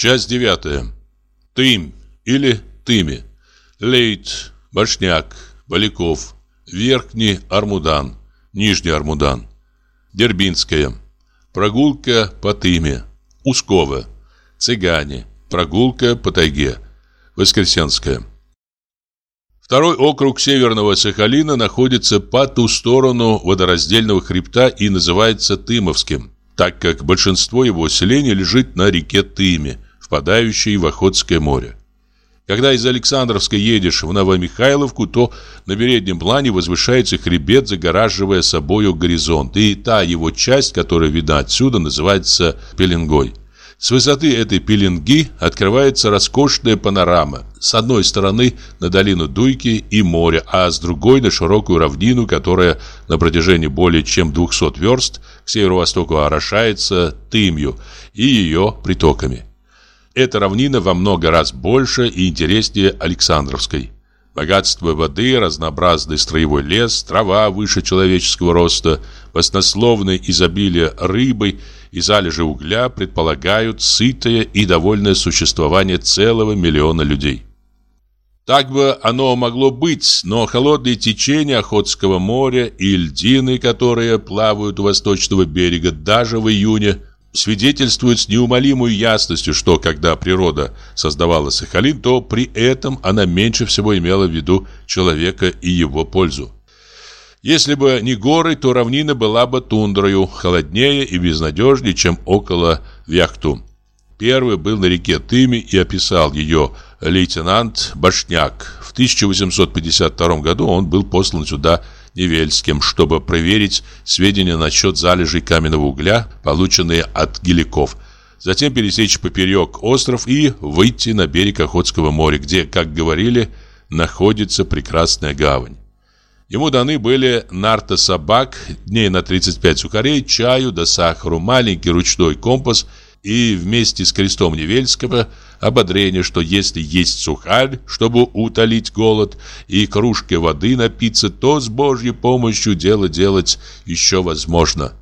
Часть девятая. Тым или Тыми. Лейт, Башняк, Баляков, Верхний Армудан, Нижний Армудан. Дербинская. Прогулка по Тыме. Ускова. Цыгане. Прогулка по тайге. Воскресенская. Второй округ Северного Сахалина находится по ту сторону водораздельного хребта и называется Тымовским, так как большинство его селения лежит на реке Тыме, впадающей в Охотское море. Когда из Александровска едешь в Новомихайловку, то на переднем плане возвышается хребет, загораживая собою горизонт, и та его часть, которая видна отсюда, называется Пеленгой. С высоты этой пеленги открывается роскошная панорама. С одной стороны на долину Дуйки и море, а с другой на широкую равнину, которая на протяжении более чем 200 верст к северо-востоку орошается Тымью и ее притоками. Эта равнина во много раз больше и интереснее Александровской. Богатство воды, разнообразный строевой лес, трава выше человеческого роста, баснословное изобилие рыбы – и залежи угля предполагают сытое и довольное существование целого миллиона людей. Так бы оно могло быть, но холодные течения Охотского моря и льдины, которые плавают у восточного берега даже в июне, свидетельствуют с неумолимой ясностью, что когда природа создавала Сахалин, то при этом она меньше всего имела в виду человека и его пользу. Если бы не горы, то равнина была бы тундрою, холоднее и безнадежнее, чем около Вяхту. Первый был на реке Тыми и описал ее лейтенант Башняк. В 1852 году он был послан сюда Невельским, чтобы проверить сведения насчет залежей каменного угля, полученные от геликов. Затем пересечь поперек остров и выйти на берег Охотского моря, где, как говорили, находится прекрасная гавань. Ему даны были нарта собак, дней на 35 сухарей, чаю да сахару, маленький ручной компас и вместе с крестом Невельского ободрение, что если есть сухарь, чтобы утолить голод, и кружкой воды напиться, то с Божьей помощью дело делать еще возможно.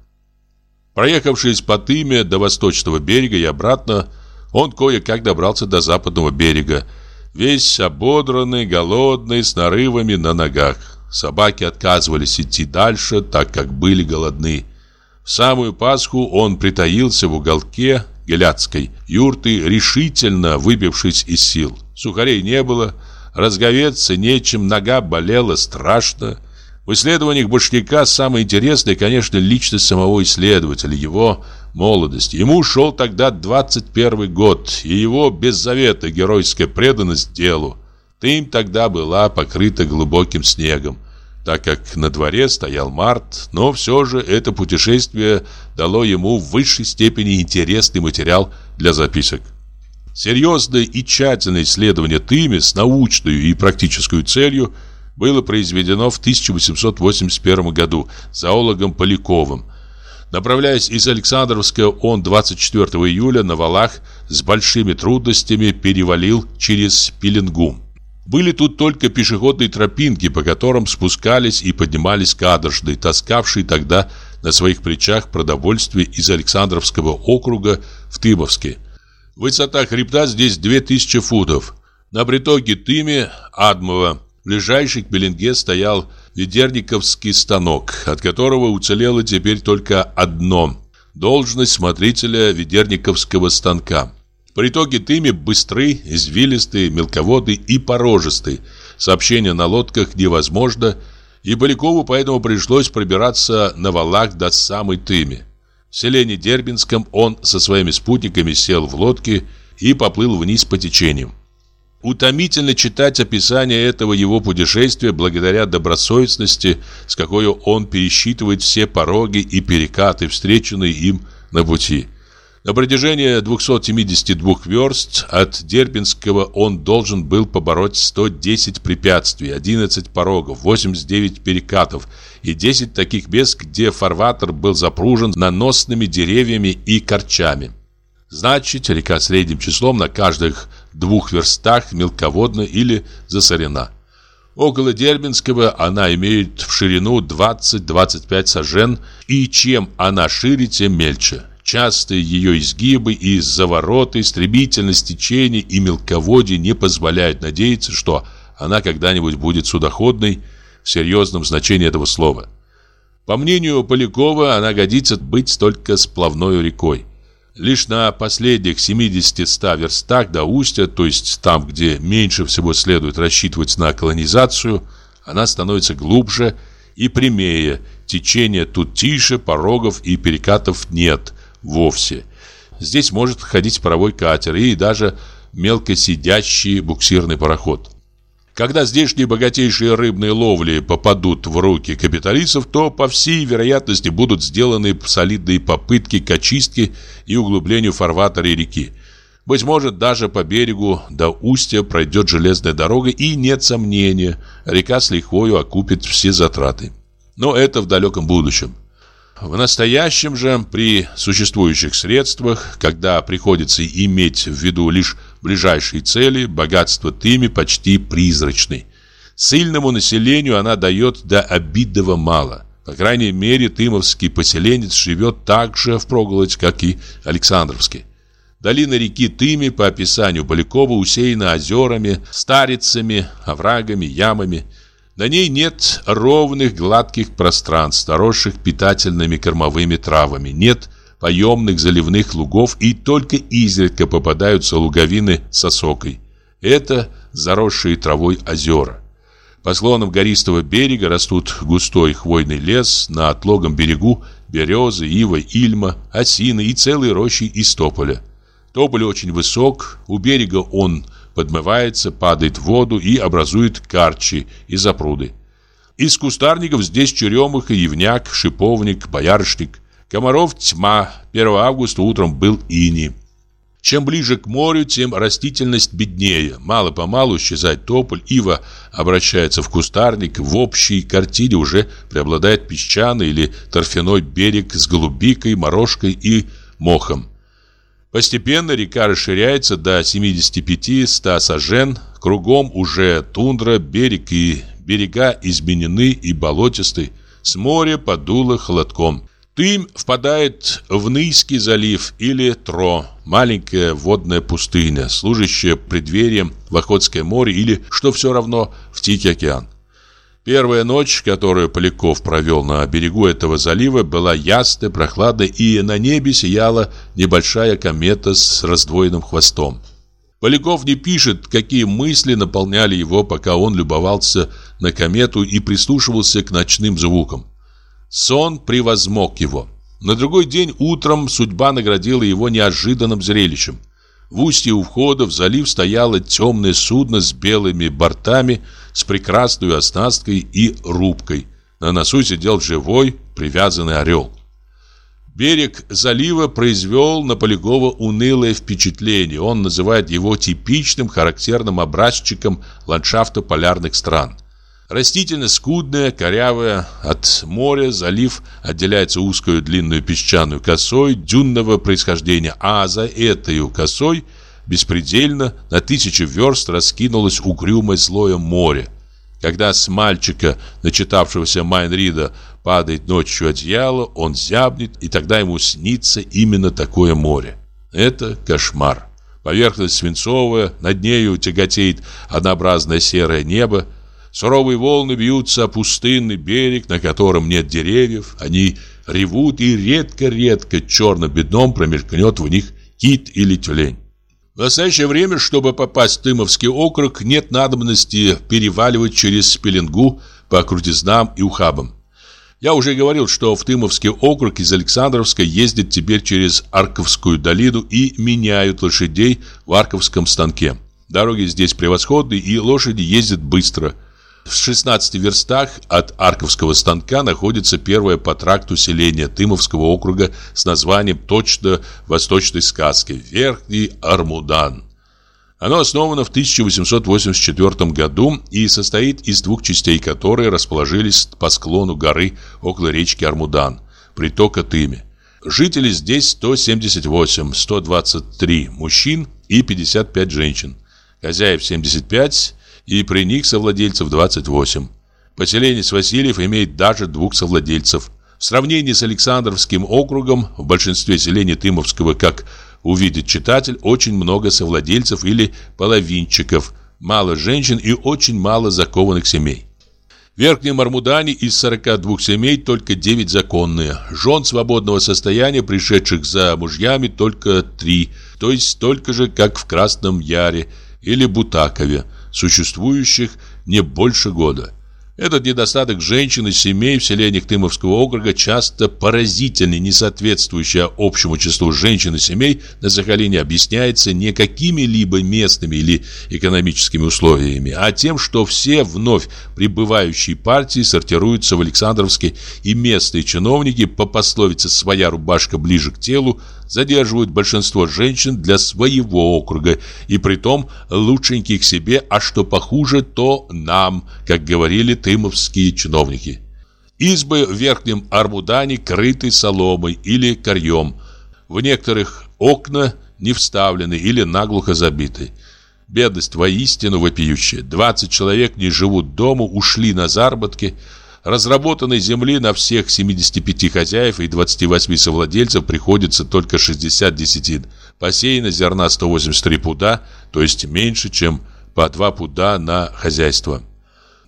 Проехавшись по Тыме до восточного берега и обратно, он кое-как добрался до западного берега, весь ободранный, голодный, с нарывами на ногах. Собаки отказывались идти дальше, так как были голодны. Самую Пасху он притаился в уголке геляцкой юрты, решительно выбившись из сил. Сухарей не было, разговеться нечем, нога болела страшно. В исследованиях Башняка самое интересное, конечно, личность самого исследователя, его молодость. Ему шел тогда 21 год, и его беззаветная геройская преданность делу. Тым тогда была покрыта глубоким снегом, так как на дворе стоял март, но все же это путешествие дало ему в высшей степени интересный материал для записок. Серьезное и тщательное исследование Тыми с научной и практической целью было произведено в 1881 году зоологом Поляковым. Направляясь из Александровска, он 24 июля на валах с большими трудностями перевалил через Пеленгум. Были тут только пешеходные тропинки, по которым спускались и поднимались кадржды, таскавшие тогда на своих плечах продовольствие из Александровского округа в Тымовске. Высота хребта здесь 2000 футов. На притоке Тыме, Адмова, ближайший к Беленге стоял ведерниковский станок, от которого уцелело теперь только одно – должность смотрителя ведерниковского станка. Притоки Тыми быстры, извилистые, мелководные и порожистые. Сообщение на лодках невозможно, и Полякову поэтому пришлось пробираться на валах до самой Тыми. В селении Дербинском он со своими спутниками сел в лодки и поплыл вниз по течению. Утомительно читать описание этого его путешествия благодаря добросовестности, с какой он пересчитывает все пороги и перекаты, встреченные им на пути. На протяжении 272 верст от Дербинского он должен был побороть 110 препятствий, 11 порогов, 89 перекатов и 10 таких мест, где фарватер был запружен наносными деревьями и корчами. Значит, река средним числом на каждых двух верстах мелководна или засорена. Около Дербинского она имеет в ширину 20-25 сажен, и чем она шире, тем мельче. Частые ее изгибы и завороты, стремительность течения и мелководье не позволяют надеяться, что она когда-нибудь будет судоходной в серьезном значении этого слова. По мнению Полякова, она годится быть только сплавной рекой. Лишь на последних 70-100 верстах до устья, то есть там, где меньше всего следует рассчитывать на колонизацию, она становится глубже и прямее, течение тут тише, порогов и перекатов нет вовсе. Здесь может ходить паровой катер и даже мелкосидящий буксирный пароход. Когда здешние богатейшие рыбные ловли попадут в руки капиталистов, то, по всей вероятности, будут сделаны солидные попытки к очистке и углублению фарватера реки. Быть может, даже по берегу до устья пройдет железная дорога, и нет сомнения, река с лихвою окупит все затраты. Но это в далеком будущем. В настоящем же, при существующих средствах, когда приходится иметь в виду лишь ближайшие цели, богатство Тыми почти призрачный. Сильному населению она дает до обидного мало. По крайней мере, тымовский поселенец живет так же впроголодь, как и Александровский. Долина реки Тыми, по описанию Полякова, усеяна озерами, старицами, оврагами, ямами – на ней нет ровных гладких пространств, заросших питательными кормовыми травами, нет поемных заливных лугов и только изредка попадаются луговины с осокой. Это заросшие травой озера. По склонам гористого берега растут густой хвойный лес, на отлогом берегу березы, ива, ильма, осины и целые рощи из тополя. Тополь очень высок, у берега он – подмывается, падает в воду и образует карчи и запруды. Из кустарников здесь черемуха, явняк, шиповник, боярышник. Комаров тьма. 1 августа утром был ини. Чем ближе к морю, тем растительность беднее. Мало-помалу исчезает тополь, ива обращается в кустарник. В общей картине уже преобладает песчаный или торфяной берег с голубикой, морожкой и мохом. Постепенно река расширяется до 75-100 сажен, кругом уже тундра, берег и берега изменены и болотисты, с моря подуло холодком. Тым впадает в Нийский залив или Тро, маленькая водная пустыня, служащая преддверием в Охотское море или, что все равно, в Тихий океан. Первая ночь, которую Поляков провел на берегу этого залива, была ясная, прохладная, и на небе сияла небольшая комета с раздвоенным хвостом. Поляков не пишет, какие мысли наполняли его, пока он любовался на комету и прислушивался к ночным звукам. Сон превозмог его. На другой день утром судьба наградила его неожиданным зрелищем. В устье у входа в залив стояло темное судно с белыми бортами, с прекрасной оснасткой и рубкой. На носу сидел живой, привязанный орел. Берег залива произвел на Полякова унылое впечатление. Он называет его типичным характерным образчиком ландшафта полярных стран. Растительность скудная, корявая, от моря залив отделяется узкую длинную песчаную косой дюнного происхождения, а за этой косой – беспредельно на тысячи верст раскинулось угрюмое злое море. Когда с мальчика, начитавшегося Майнрида, падает ночью одеяло, он зябнет, и тогда ему снится именно такое море. Это кошмар. Поверхность свинцовая, над нею тяготеет однообразное серое небо. Суровые волны бьются о пустынный берег, на котором нет деревьев. Они ревут, и редко-редко черно-бедном промелькнет в них кит или тюлень. В настоящее время, чтобы попасть в Тымовский округ, нет надобности переваливать через Пеленгу по крутизнам и ухабам. Я уже говорил, что в Тымовский округ из Александровска ездят теперь через Арковскую долину и меняют лошадей в Арковском станке. Дороги здесь превосходные и лошади ездят быстро – в 16 верстах от Арковского станка находится первое по тракту селение Тымовского округа с названием точно восточной сказки «Верхний Армудан». Оно основано в 1884 году и состоит из двух частей, которые расположились по склону горы около речки Армудан, притока Тыми. Жителей здесь 178, 123 мужчин и 55 женщин. Хозяев 75, и при них совладельцев 28. Поселенец Васильев имеет даже двух совладельцев. В сравнении с Александровским округом в большинстве селений Тымовского, как увидит читатель, очень много совладельцев или половинчиков, мало женщин и очень мало закованных семей. В Верхнем Армудане из 42 семей только 9 законные. Жен свободного состояния, пришедших за мужьями, только 3, то есть столько же, как в Красном Яре или Бутакове, существующих не больше года. Этот недостаток женщин и семей в селениях Тымовского округа часто поразительный, не соответствующий общему числу женщин и семей на Сахалине объясняется не какими-либо местными или экономическими условиями, а тем, что все вновь прибывающие партии сортируются в Александровске и местные чиновники по пословице «своя рубашка ближе к телу» задерживают большинство женщин для своего округа, и притом лучшеньких себе, а что похуже, то нам, как говорили тымовские чиновники. Избы в Верхнем Армудане крыты соломой или корьем. В некоторых окна не вставлены или наглухо забиты. Бедность воистину вопиющая. 20 человек не живут дома, ушли на заработки – Разработанной земли на всех 75 хозяев и 28 совладельцев приходится только 60 десятин. Посеяно зерна 183 пуда, то есть меньше, чем по 2 пуда на хозяйство.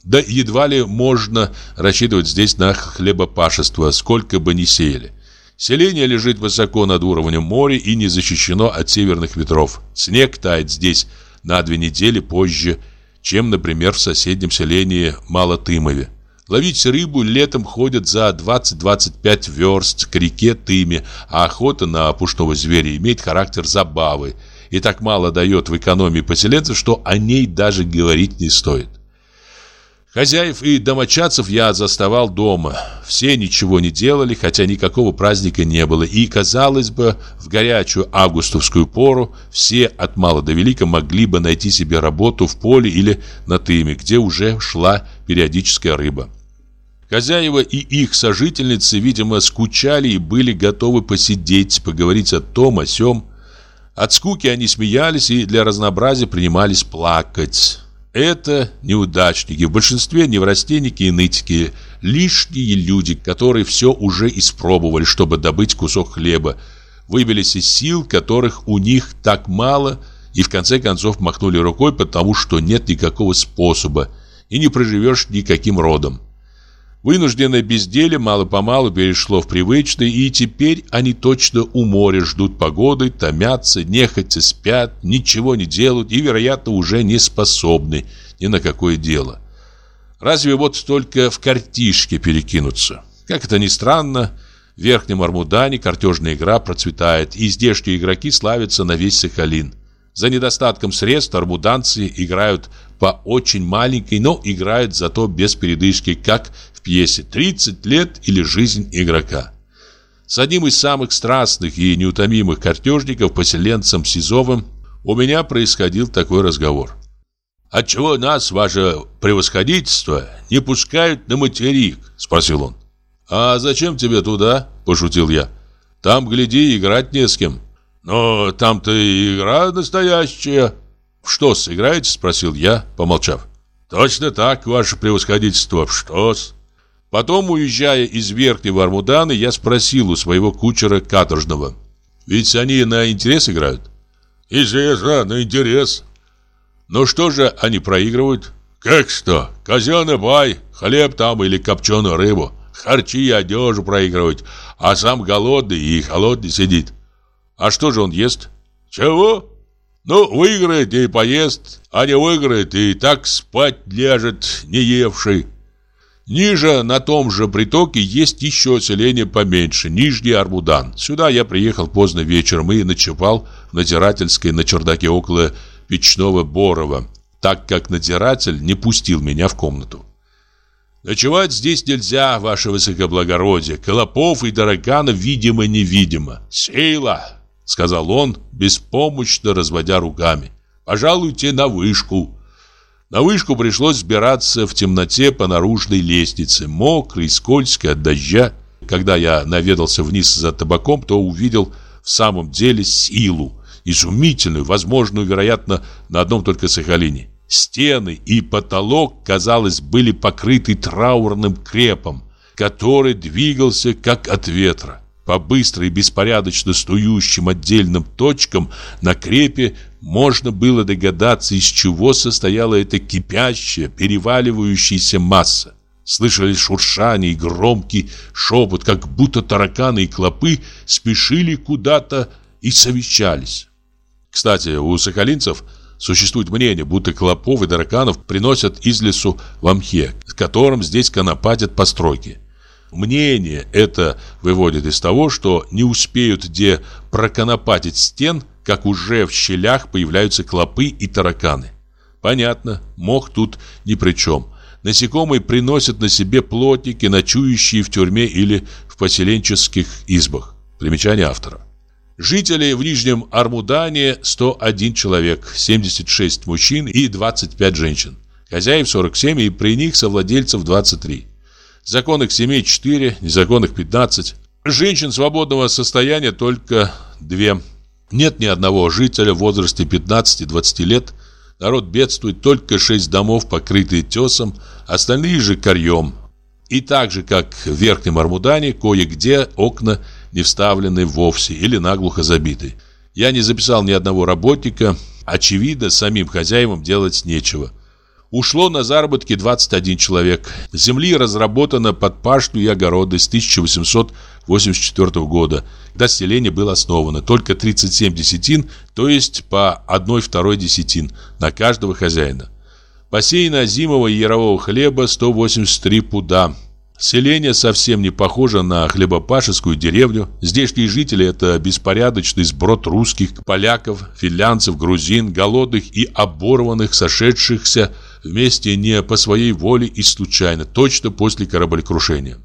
Да едва ли можно рассчитывать здесь на хлебопашество, сколько бы ни сеяли. Селение лежит высоко над уровнем моря и не защищено от северных ветров. Снег тает здесь на две недели позже, чем, например, в соседнем селении Малотымове. Ловить рыбу летом ходят за 20-25 верст к реке Тыме, а охота на пушного зверя имеет характер забавы и так мало дает в экономии поселенцев, что о ней даже говорить не стоит. Хозяев и домочадцев я заставал дома. Все ничего не делали, хотя никакого праздника не было. И, казалось бы, в горячую августовскую пору все от мала до велика могли бы найти себе работу в поле или на тыме, где уже шла периодическая рыба. Хозяева и их сожительницы, видимо, скучали и были готовы посидеть, поговорить о том, о сём. От скуки они смеялись и для разнообразия принимались плакать. Это неудачники, в большинстве неврастенники и нытики, лишние люди, которые все уже испробовали, чтобы добыть кусок хлеба, выбились из сил, которых у них так мало, и в конце концов махнули рукой, потому что нет никакого способа, и не проживешь никаким родом. Вынужденное безделие мало-помалу перешло в привычное, и теперь они точно у моря ждут погоды, томятся, нехотя спят, ничего не делают и, вероятно, уже не способны ни на какое дело. Разве вот только в картишке перекинуться? Как это ни странно, в Верхнем Армудане картежная игра процветает, и здешние игроки славятся на весь Сахалин. За недостатком средств армуданцы играют по очень маленькой, но играют зато без передышки, как пьесе «30 лет или жизнь игрока». С одним из самых страстных и неутомимых картежников, поселенцем Сизовым, у меня происходил такой разговор. «Отчего нас, ваше превосходительство, не пускают на материк?» – спросил он. «А зачем тебе туда?» – пошутил я. «Там, гляди, играть не с кем». «Но там-то игра настоящая». «В что сыграете?» – спросил я, помолчав. «Точно так, ваше превосходительство, что-с?» Потом, уезжая из Верхнего Армудана, я спросил у своего кучера каторжного. Ведь они на интерес играют? Известно, на интерес. Но что же они проигрывают? Как что? Казенный бай, хлеб там или копченую рыбу. Харчи и одежу проигрывают, а сам голодный и холодный сидит. А что же он ест? Чего? Ну, выиграет и поест, а не выиграет и так спать ляжет, не евший. Ниже, на том же притоке, есть еще селение поменьше, Нижний Армудан. Сюда я приехал поздно вечером и ночевал в надзирательской на чердаке около печного Борова, так как надзиратель не пустил меня в комнату. Ночевать здесь нельзя, ваше высокоблагородие. Колопов и Дорогана видимо-невидимо. Сила, сказал он, беспомощно разводя руками. Пожалуйте на вышку. На вышку пришлось сбираться в темноте по наружной лестнице, мокрой, скользкой от дождя. Когда я наведался вниз за табаком, то увидел в самом деле силу, изумительную, возможную, вероятно, на одном только Сахалине. Стены и потолок, казалось, были покрыты траурным крепом. который двигался как от ветра. По быстро и беспорядочно стующим отдельным точкам на крепе можно было догадаться, из чего состояла эта кипящая, переваливающаяся масса. Слышали шуршание и громкий шепот, как будто тараканы и клопы спешили куда-то и совещались. Кстати, у соколинцев существует мнение, будто клопов и тараканов приносят из лесу в Амхе, с которым здесь конопатят постройки. Мнение это выводит из того, что не успеют где проконопатить стен, как уже в щелях появляются клопы и тараканы. Понятно, мох тут ни при чем. Насекомые приносят на себе плотники, ночующие в тюрьме или в поселенческих избах. Примечание автора. Жителей в Нижнем Армудане 101 человек, 76 мужчин и 25 женщин. Хозяев 47 и при них совладельцев 23. Законных семей 4, незаконных 15. Женщин свободного состояния только 2. Нет ни одного жителя в возрасте 15-20 лет. Народ бедствует, только 6 домов, покрытые тесом, остальные же корьем. И так же, как в Верхнем Армудане, кое-где окна не вставлены вовсе или наглухо забиты. Я не записал ни одного работника. Очевидно, самим хозяевам делать нечего. Ушло на заработки 21 человек. Земли разработано под пашню и огороды с 1884 года, когда селение было основано. Только 37 десятин, то есть по одной-второй десятин на каждого хозяина. Посеяно зимового и ярового хлеба 183 пуда. Селение совсем не похоже на хлебопашескую деревню. Здешние жители – это беспорядочный сброд русских, поляков, финлянцев, грузин, голодных и оборванных, сошедшихся вместе не по своей воле и случайно, точно после кораблекрушения.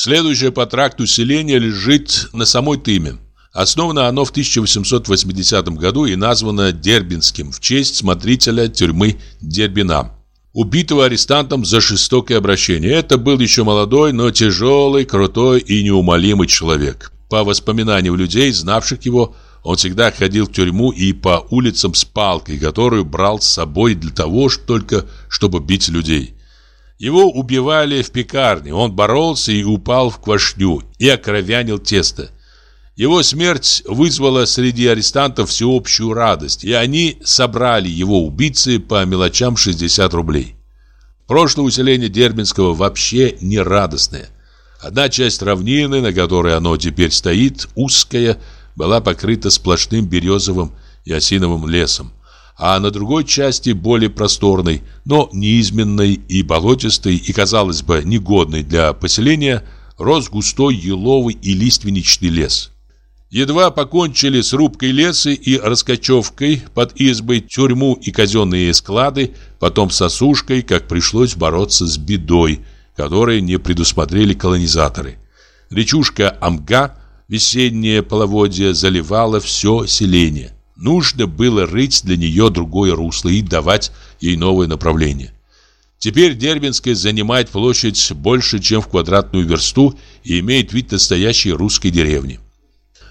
Следующее по тракту селение лежит на самой Тыме. Основано оно в 1880 году и названо Дербинским в честь смотрителя тюрьмы Дербина, убитого арестантом за жестокое обращение. Это был еще молодой, но тяжелый, крутой и неумолимый человек. По воспоминаниям людей, знавших его, он всегда ходил в тюрьму и по улицам с палкой, которую брал с собой для того, только чтобы бить людей. Его убивали в пекарне, он боролся и упал в квашню и окровянил тесто. Его смерть вызвала среди арестантов всеобщую радость, и они собрали его убийцы по мелочам 60 рублей. Прошлое усиление Дербинского вообще не радостное. Одна часть равнины, на которой оно теперь стоит, узкая, была покрыта сплошным березовым и осиновым лесом, а на другой части, более просторной, но неизменной и болотистой, и, казалось бы, негодной для поселения, рос густой еловый и лиственничный лес. Едва покончили с рубкой леса и раскочевкой под избой, тюрьму и казенные склады, потом с осушкой, как пришлось бороться с бедой, которой не предусмотрели колонизаторы. Речушка Амга – Весеннее половодье заливало все селение. Нужно было рыть для нее другое русло и давать ей новое направление. Теперь Дербинская занимает площадь больше, чем в квадратную версту и имеет вид настоящей русской деревни.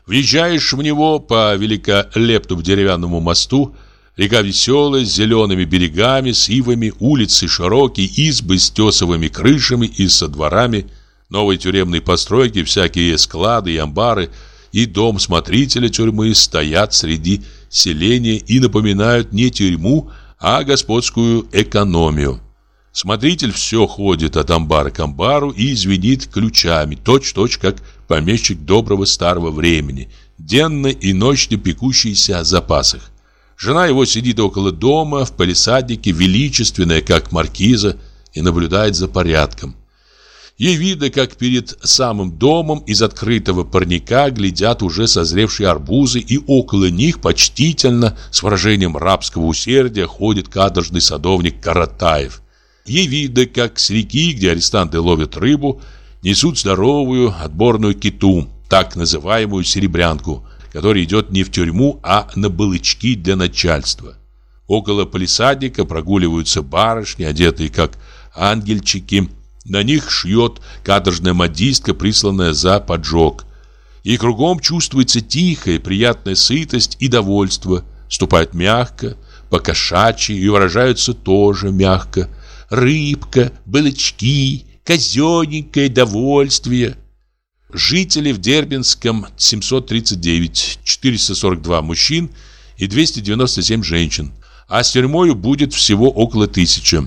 Въезжаешь в него по великолепному деревянному мосту, река веселая, с зелеными берегами, с ивами, улицы широкие, избы с тесовыми крышами и со дворами – Новые тюремные постройки, всякие склады и амбары и дом смотрителя тюрьмы стоят среди селения и напоминают не тюрьму, а господскую экономию. Смотритель все ходит от амбара к амбару и звенит ключами, точь-точь как помещик доброго старого времени, денно и ночно пекущийся о запасах. Жена его сидит около дома в палисаднике, величественная, как маркиза, и наблюдает за порядком. Ей видно, как перед самым домом из открытого парника глядят уже созревшие арбузы, и около них почтительно, с выражением рабского усердия, ходит каторжный садовник Каратаев. Ей видно, как с реки, где арестанты ловят рыбу, несут здоровую отборную киту, так называемую серебрянку, которая идет не в тюрьму, а на балычки для начальства. Около полисадника прогуливаются барышни, одетые как ангельчики, на них шьет каторжная модистка, присланная за поджог. И кругом чувствуется тихая, приятная сытость и довольство. Ступают мягко, покошачьи и выражаются тоже мягко. Рыбка, балычки, казенненькое довольствие. Жителей в Дербинском 739, 442 мужчин и 297 женщин, а с тюрьмою будет всего около тысячи.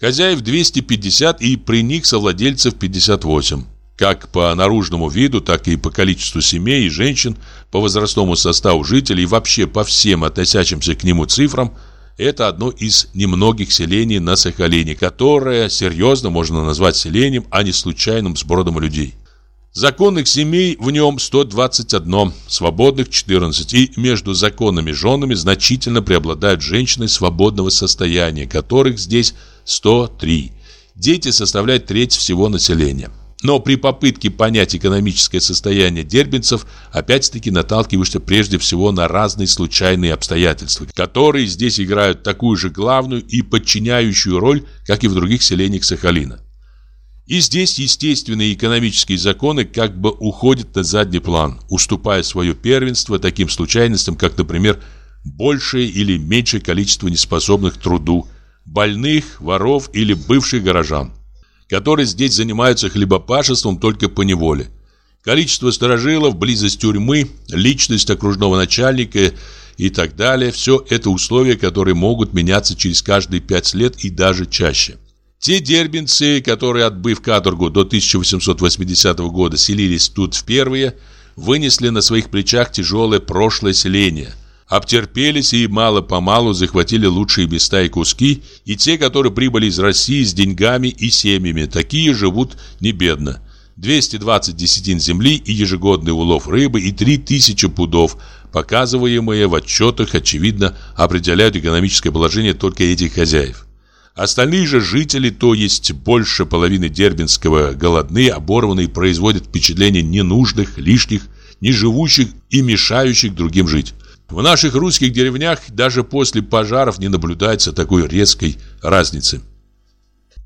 Хозяев 250 и при них совладельцев 58. Как по наружному виду, так и по количеству семей и женщин, по возрастному составу жителей и вообще по всем относящимся к нему цифрам, это одно из немногих селений на Сахалине, которое серьезно можно назвать селением, а не случайным сбродом людей. Законных семей в нем 121, свободных 14, и между законными женами значительно преобладают женщины свободного состояния, которых здесь 103. Дети составляют треть всего населения. Но при попытке понять экономическое состояние дербенцев опять-таки наталкиваешься прежде всего на разные случайные обстоятельства, которые здесь играют такую же главную и подчиняющую роль, как и в других селениях Сахалина. И здесь естественные экономические законы как бы уходят на задний план, уступая свое первенство таким случайностям, как, например, большее или меньшее количество неспособных труду, больных, воров или бывших горожан которые здесь занимаются хлебопашеством только по неволе. Количество сторожилов, близость тюрьмы, личность окружного начальника и так далее – все это условия, которые могут меняться через каждые пять лет и даже чаще. Те дербинцы, которые, отбыв каторгу до 1880 года, селились тут впервые, вынесли на своих плечах тяжелое прошлое селение – обтерпелись и мало-помалу захватили лучшие места и куски, и те, которые прибыли из России с деньгами и семьями, такие живут не бедно. 220 десятин земли и ежегодный улов рыбы и 3000 пудов, показываемые в отчетах, очевидно, определяют экономическое положение только этих хозяев. Остальные же жители, то есть больше половины Дербинского, голодные, оборванные, производят впечатление ненужных, лишних, неживущих и мешающих другим жить. В наших русских деревнях даже после пожаров не наблюдается такой резкой разницы.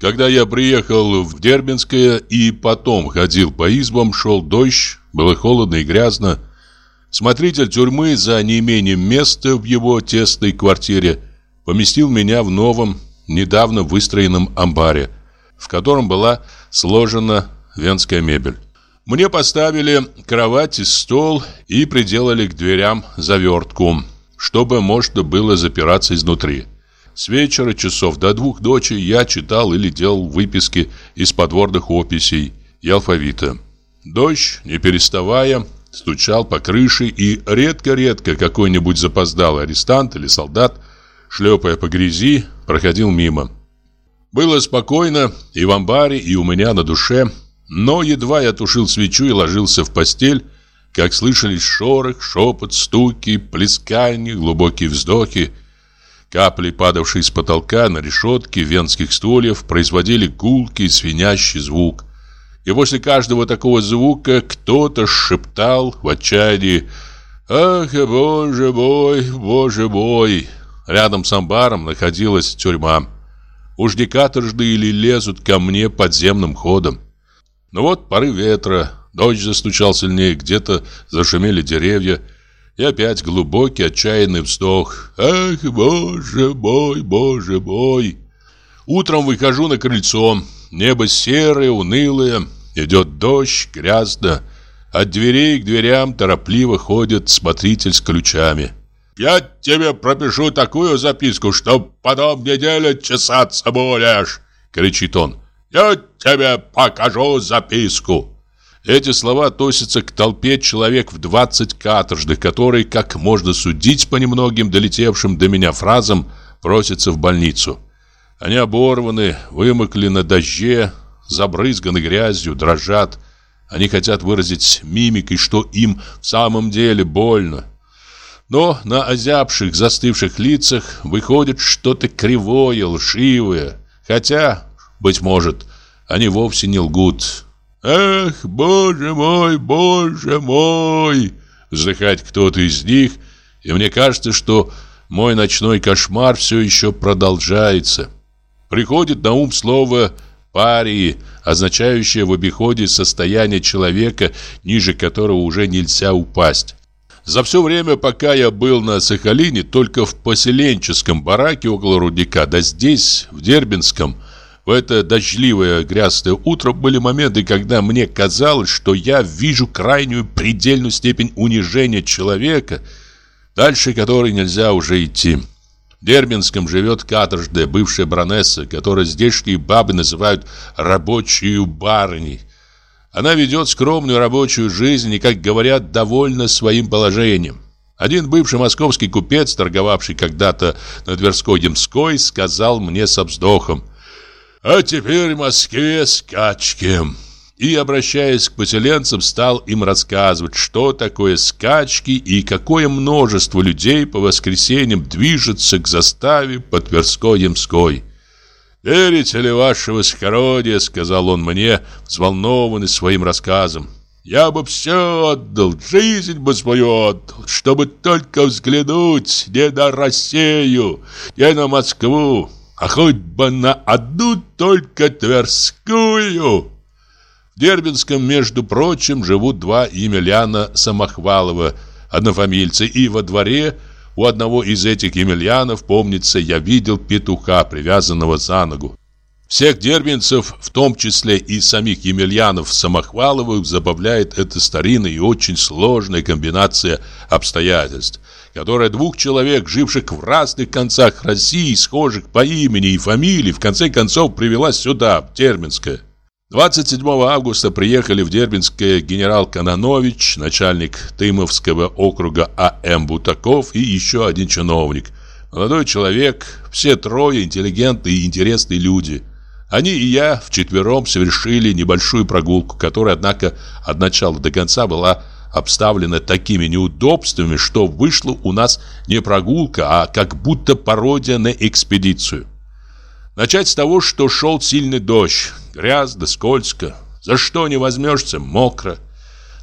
Когда я приехал в Дербинское и потом ходил по избам, шел дождь, было холодно и грязно. Смотритель тюрьмы за неимением места в его тесной квартире поместил меня в новом, недавно выстроенном амбаре, в котором была сложена венская мебель. Мне поставили кровать и стол и приделали к дверям завертку, чтобы можно было запираться изнутри. С вечера часов до двух ночи я читал или делал выписки из подворных описей и алфавита. Дождь, не переставая, стучал по крыше, и редко-редко какой-нибудь запоздалый арестант или солдат, шлепая по грязи, проходил мимо. Было спокойно и в амбаре, и у меня на душе – но едва я тушил свечу и ложился в постель, как слышались шорох, шепот, стуки, плескания, глубокие вздохи. Капли, падавшие с потолка на решетки венских стульев, производили гулкий свинящий звук. И после каждого такого звука кто-то шептал в отчаянии «Ах, боже мой, боже мой!» Рядом с амбаром находилась тюрьма. Уж не каторжды или лезут ко мне подземным ходом. Ну вот порыв ветра, дождь застучал сильнее, где-то зашумели деревья. И опять глубокий отчаянный вздох. «Ах, боже мой, боже мой!» Утром выхожу на крыльцо. Небо серое, унылое. Идет дождь, грязно. От дверей к дверям торопливо ходит смотритель с ключами. «Я тебе пропишу такую записку, что потом неделю чесаться будешь!» Кричит он. Я тебе покажу записку. Эти слова относятся к толпе человек в 20 каторжных, которые, как можно судить по немногим долетевшим до меня фразам, просятся в больницу. Они оборваны, вымокли на дожде, забрызганы грязью, дрожат. Они хотят выразить мимикой, что им в самом деле больно. Но на озябших, застывших лицах выходит что-то кривое, лживое. Хотя быть может, они вовсе не лгут. «Эх, боже мой, боже мой!» Вздыхает кто-то из них, и мне кажется, что мой ночной кошмар все еще продолжается. Приходит на ум слово «парии», означающее в обиходе состояние человека, ниже которого уже нельзя упасть. За все время, пока я был на Сахалине, только в поселенческом бараке около рудника, да здесь, в Дербинском, В это дождливое грязное утро были моменты, когда мне казалось, что я вижу крайнюю предельную степень унижения человека, дальше которой нельзя уже идти. В Дербинском живет каторжная бывшая баронесса, которую здешние бабы называют «рабочую барыней». Она ведет скромную рабочую жизнь и, как говорят, довольна своим положением. Один бывший московский купец, торговавший когда-то на Тверской-Демской, сказал мне со вздохом «А теперь в Москве скачки». И, обращаясь к поселенцам, стал им рассказывать, что такое скачки и какое множество людей по воскресеньям движется к заставе по Тверской-Демской. «Верите ли ваше воскородие?» — сказал он мне, взволнованный своим рассказом. Я бы все отдал, жизнь бы свою отдал, чтобы только взглянуть не на Россию, не на Москву, а хоть бы на одну только Тверскую. В Дербинском, между прочим, живут два Емельяна Самохвалова, однофамильцы, и во дворе у одного из этих Емельянов, помнится, я видел петуха, привязанного за ногу. Всех дербинцев, в том числе и самих Емельянов Самохваловых, забавляет эта старинная и очень сложная комбинация обстоятельств, которая двух человек, живших в разных концах России, схожих по имени и фамилии, в конце концов привела сюда, в Дербинское. 27 августа приехали в Дербинское генерал Кананович, начальник Тымовского округа А.М. Бутаков и еще один чиновник. Молодой человек, все трое интеллигентные и интересные люди – они и я вчетвером совершили небольшую прогулку, которая, однако, от начала до конца была обставлена такими неудобствами, что вышла у нас не прогулка, а как будто пародия на экспедицию. Начать с того, что шел сильный дождь, грязно, скользко, за что не возьмешься, мокро.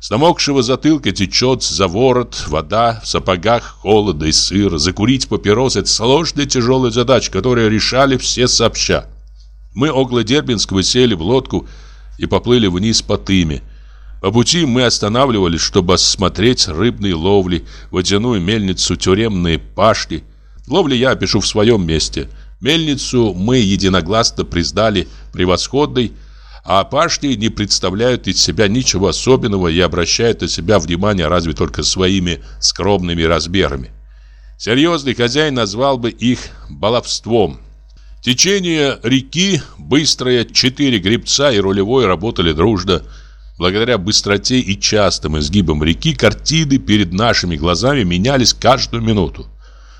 С намокшего затылка течет за ворот вода, в сапогах холода и сыра. Закурить папирос – это сложная тяжелая задача, которую решали все сообща. Мы около Дербинского сели в лодку и поплыли вниз по Тыме. По пути мы останавливались, чтобы осмотреть рыбные ловли, водяную мельницу, тюремные пашни. Ловли я опишу в своем месте. Мельницу мы единогласно признали превосходной, а пашни не представляют из себя ничего особенного и обращают на себя внимание разве только своими скромными размерами. Серьезный хозяин назвал бы их баловством – Течение реки быстрое, четыре гребца и рулевой работали дружно. Благодаря быстроте и частым изгибам реки картины перед нашими глазами менялись каждую минуту.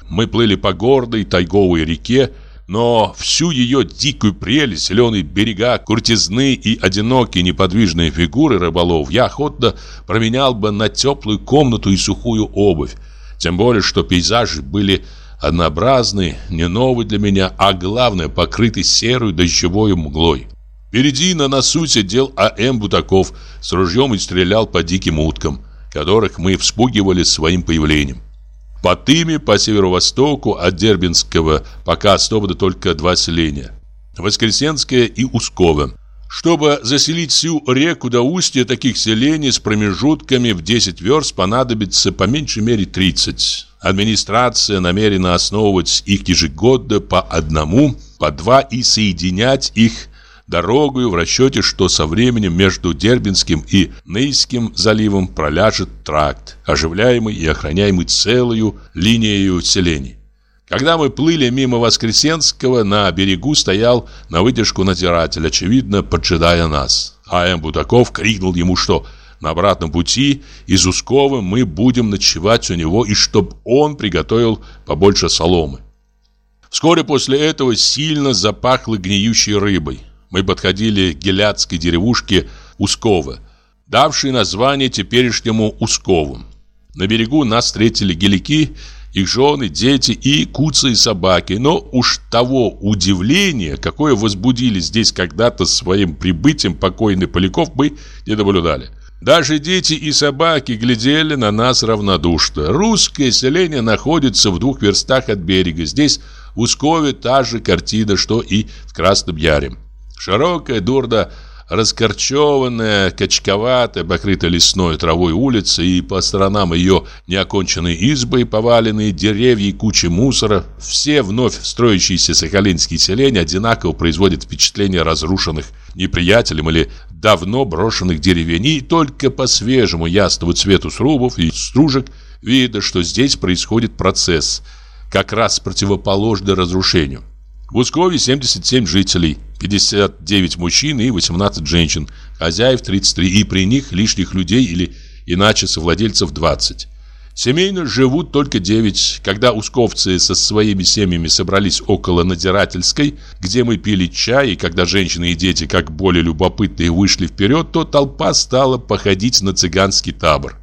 Мы плыли по гордой тайговой реке, но всю ее дикую прелесть, зеленые берега, куртизны и одинокие неподвижные фигуры рыболов я охотно променял бы на теплую комнату и сухую обувь. Тем более, что пейзажи были однообразный, не новый для меня, а главное, покрытый серой дождевой мглой. Впереди на носу сидел А.М. Бутаков с ружьем и стрелял по диким уткам, которых мы вспугивали своим появлением. По Тыме, по северо-востоку от Дербинского пока основаны только два селения – Воскресенское и Усково. Чтобы заселить всю реку до устья таких селений с промежутками в 10 верст понадобится по меньшей мере 30. Администрация намерена основывать их ежегодно по одному, по два и соединять их дорогою в расчете, что со временем между Дербинским и Нейским заливом проляжет тракт, оживляемый и охраняемый целую линией селений. Когда мы плыли мимо Воскресенского, на берегу стоял на выдержку надзиратель, очевидно, поджидая нас. А М. Будаков крикнул ему, что на обратном пути из Ускова мы будем ночевать у него и чтоб он приготовил побольше соломы. Вскоре после этого сильно запахло гниющей рыбой. Мы подходили к геляцкой деревушке Ускова, давшей название теперешнему Ускову. На берегу нас встретили гелики, их жены, дети и куцы и собаки, но уж того удивления, какое возбудили здесь когда-то своим прибытием покойный Поляков, мы не наблюдали. Даже дети и собаки глядели на нас равнодушно. Русское селение находится в двух верстах от берега. Здесь в Ускове та же картина, что и в Красном Яре. Широкая, дурно раскорчеванная, качковатая, покрытая лесной травой улица и по сторонам ее неоконченные избы, поваленные деревья и кучи мусора, все вновь строящиеся сахалинские селения одинаково производят впечатление разрушенных неприятелем или давно брошенных деревень, и только по свежему ясному цвету срубов и стружек видно, что здесь происходит процесс, как раз противоположный разрушению. В Ускове 77 жителей, 59 мужчин и 18 женщин, хозяев 33, и при них лишних людей или иначе совладельцев 20. Семейно живут только 9. Когда усковцы со своими семьями собрались около надзирательской, где мы пили чай, и когда женщины и дети, как более любопытные, вышли вперед, то толпа стала походить на цыганский табор.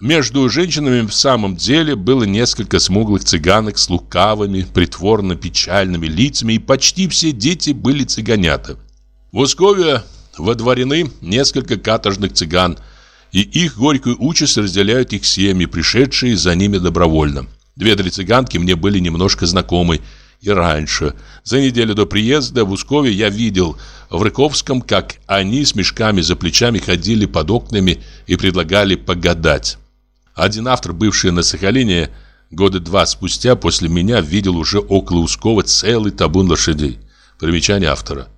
Между женщинами в самом деле было несколько смуглых цыганок с лукавыми, притворно-печальными лицами, и почти все дети были цыганята. В Ускове водворены несколько каторжных цыган, и их горькую участь разделяют их семьи, пришедшие за ними добровольно. Две-три цыганки мне были немножко знакомы и раньше. За неделю до приезда в Ускове я видел в Рыковском, как они с мешками за плечами ходили под окнами и предлагали погадать. Один автор, бывший на Сахалине, года два спустя после меня видел уже около Ускова целый табун лошадей. Примечание автора.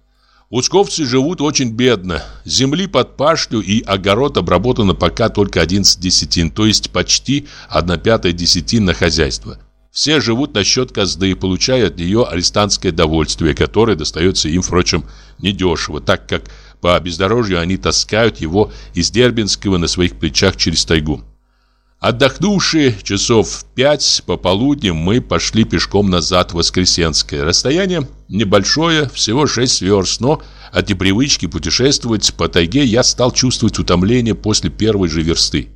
Усковцы живут очень бедно. Земли под пашню и огород обработано пока только 11 десятин, то есть почти 1 пятая десятин на хозяйство. Все живут на счет казны и получают от нее арестантское довольствие, которое достается им, впрочем, недешево, так как по бездорожью они таскают его из Дербинского на своих плечах через тайгу. Отдохнувшие часов в пять пополудни мы пошли пешком назад в Воскресенское. Расстояние небольшое, всего шесть верст, но от непривычки путешествовать по тайге я стал чувствовать утомление после первой же версты.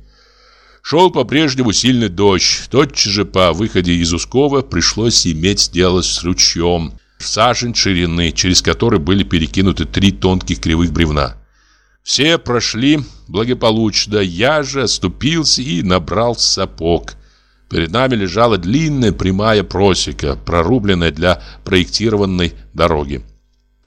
Шел по-прежнему сильный дождь. Тотчас же по выходе из Ускова пришлось иметь дело с ручьем, сажень ширины, через который были перекинуты три тонких кривых бревна. Все прошли благополучно, я же оступился и набрал сапог. Перед нами лежала длинная прямая просека, прорубленная для проектированной дороги.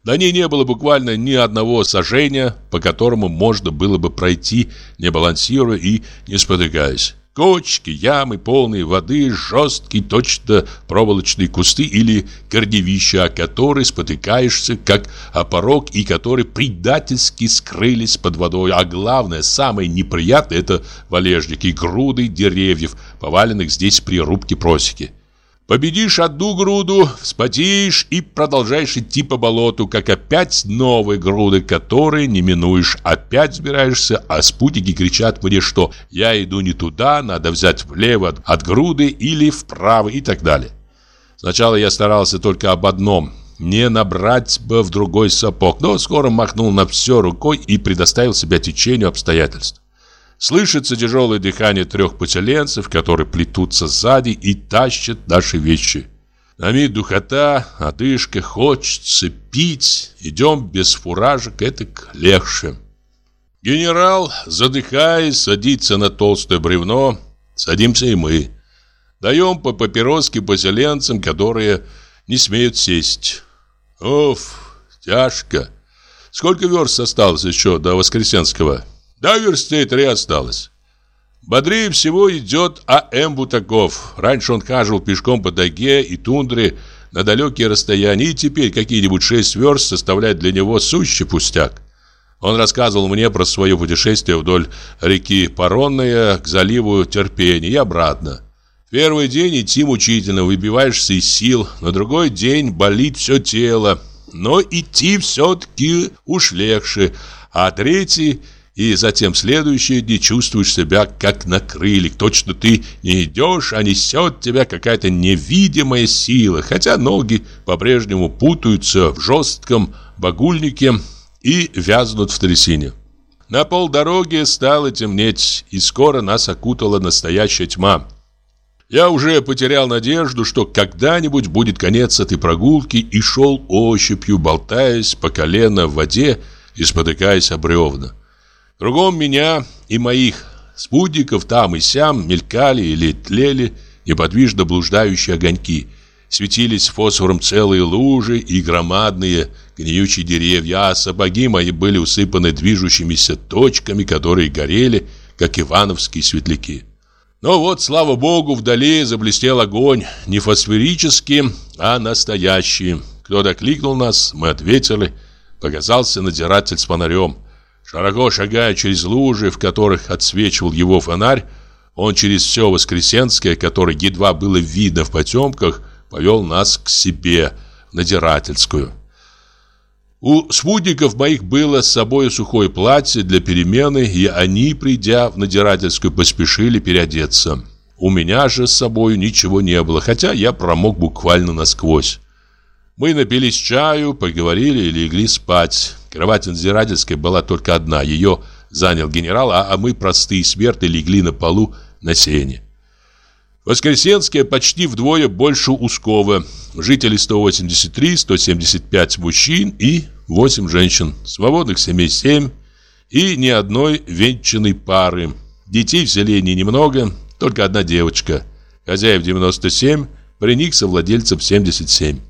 На ней не было буквально ни одного сажения, по которому можно было бы пройти, не балансируя и не спотыкаясь. Кочки, ямы, полные воды, жесткие, точно проволочные кусты или корневища, о которые спотыкаешься, как о порог, и которые предательски скрылись под водой. А главное, самое неприятное – это валежники, груды деревьев, поваленных здесь при рубке просеки. Победишь одну груду, вспотеешь и продолжаешь идти по болоту, как опять новые груды, которые не минуешь. Опять сбираешься, а спутники кричат мне, что я иду не туда, надо взять влево от груды или вправо и так далее. Сначала я старался только об одном – не набрать бы в другой сапог, но скоро махнул на все рукой и предоставил себя течению обстоятельств. Слышится тяжелое дыхание трех поселенцев, которые плетутся сзади и тащат наши вещи. На мид духота, одышка, хочется пить. Идем без фуражек, это легче. Генерал, задыхаясь, садится на толстое бревно. Садимся и мы. Даем по папироске поселенцам, которые не смеют сесть. Оф, тяжко. Сколько верст осталось еще до Воскресенского? До версты три осталось. Бодрее всего идет А.М. Бутаков. Раньше он хаживал пешком по тайге и тундре на далекие расстояния, и теперь какие-нибудь шесть верст составляют для него сущий пустяк. Он рассказывал мне про свое путешествие вдоль реки Паронная к заливу Терпения и обратно. Первый день идти мучительно, выбиваешься из сил, на другой день болит все тело, но идти все-таки уж легче, а третий и затем следующие дни чувствуешь себя как на крыльях. Точно ты не идешь, а несет тебя какая-то невидимая сила, хотя ноги по-прежнему путаются в жестком багульнике и вязнут в трясине. На полдороги стало темнеть, и скоро нас окутала настоящая тьма. Я уже потерял надежду, что когда-нибудь будет конец этой прогулки и шел ощупью, болтаясь по колено в воде и спотыкаясь об бревна. Кругом меня и моих спутников там и сям мелькали или тлели неподвижно блуждающие огоньки. Светились фосфором целые лужи и громадные гниючие деревья, а сапоги мои были усыпаны движущимися точками, которые горели, как ивановские светляки. Но вот, слава богу, вдали заблестел огонь, не фосфорический, а настоящий. Кто-то кликнул нас, мы ответили. Показался надзиратель с фонарем. Широко шагая через лужи, в которых отсвечивал его фонарь, он через все Воскресенское, которое едва было видно в потемках, повел нас к себе, надирательскую. У спутников моих было с собой сухое платье для перемены, и они, придя в надирательскую, поспешили переодеться. У меня же с собой ничего не было, хотя я промок буквально насквозь. Мы напились чаю, поговорили и легли спать. Кровать надзирательской была только одна, ее занял генерал, а мы, простые смерты, легли на полу на сене. Воскресенское почти вдвое больше Ускова. Жителей 183, 175 мужчин и 8 женщин. Свободных семей 7 и ни одной венчанной пары. Детей в селении немного, только одна девочка. Хозяев 97, при них совладельцев 77.